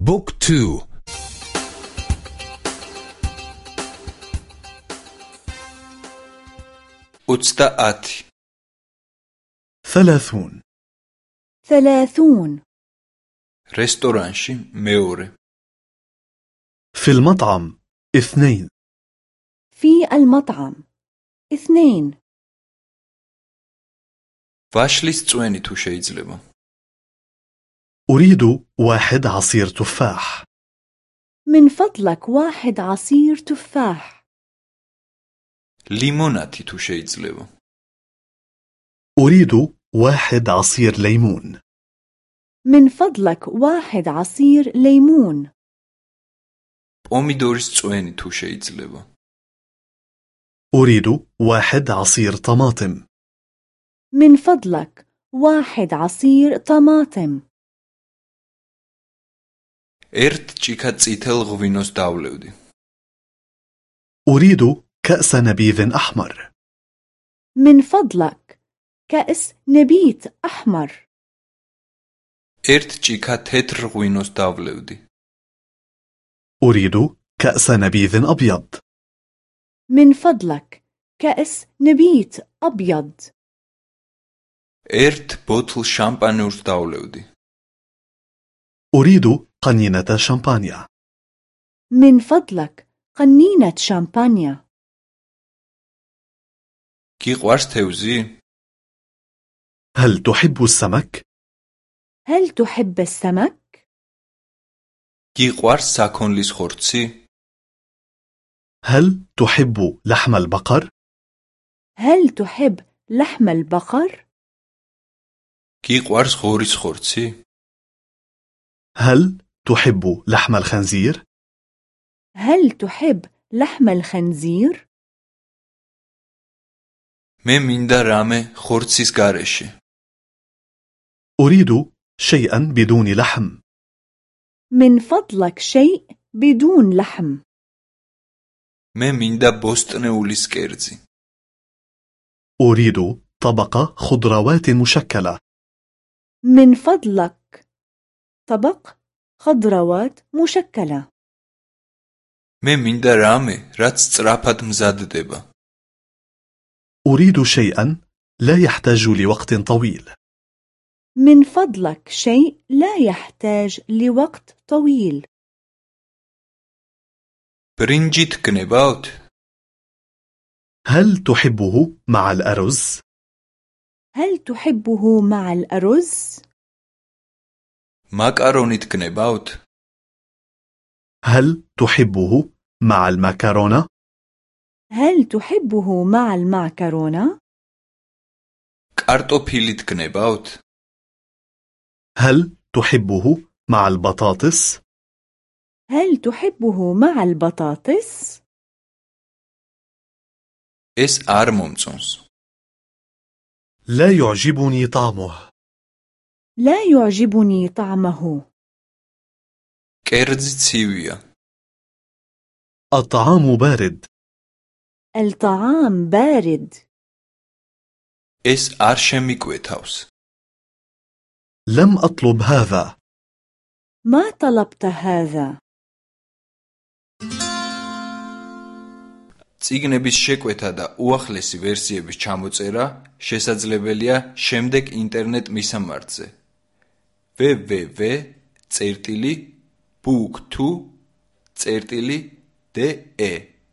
Book two. ოცდაათი ثلاثون. ثلاثون. რესტორანში მეორე. في المطعم اثنين. في المطعم اثنين. ვაშლის წვენი თუ შეიძლება أريد واحد عصير تفاح من فضلك واحد عصير تفاح ლიმონათი თუ შეიძლება أريد واحد عصير ليمون من فضلك واحد عصير ليمون პომიდორის წვენი თუ შეიძლება أريد واحد عصير طماطم من فضلك واحد عصير طماطم ერთ ჭიქა წითელ ღვინოს დავლევდი أريد كأس نبيذ أحمر من فضلك كأس نبيت أحمر ერთ ჭიქა თეთრ ღვინოს დავლევდი أريد كأس نبيذ أبيض من فضلك كأس نبيت أبيض ერთ ბოთლ შამპანურს დავლევდი أريد قنينة شامبانيا. من فضلك قنينة شامبانيا. كي قواش توزي؟ هل تحب السمك؟ هل تحب السمك؟ كي قواش ساكون ليس خورتسي؟ هل تحب لحم البقر؟ هل تحب لحم البقر؟ كي قواش خوريس خورتسي؟ هل تحب لحم الخنزير؟ هل تحب لحم الخنزير؟ მე მინდა რამე ხორცის გარეშე أريد شيئا بدون لحم من فضلك شيء بدون لحم მე მინდა ბოსტნეულის კერძი أريد طبق خضروات مشكلة من فضلك طبق خضروات مشكلة მე მინდა რამე რაც სწრაფად მზადდება أريد شيئا لا يحتاج لوقت طويل من فضلك شيء لا يحتاج لوقت طويل ბრინჯი თქნებავთ هل تحبه مع الأرز؟ هل تحبه مع الأرز؟ მაკარონი თქნებავთ هل تحبه مع المكرونة؟ هل تحبه مع المعكرونة؟ კარტოფილი თქნებავთ هل تحبه مع البطاطس؟ هل تحبه مع البطاطس؟ ეს არ მომწონს لا يعجبني طعمه لا يعجبني طعمه კერძი ცივია الطعام بارد الطعام بارد ეს არ შემიკვეთავს لم أطلب هذا ما طلبت هذا წიგნების შეკვეთა და უახლესი ვერსიების ჩამოწერა შესაძლებელია შემდეგ ინტერნეტ მისამართზე ვვვ წერტილი ბუქთუ წერტილი დე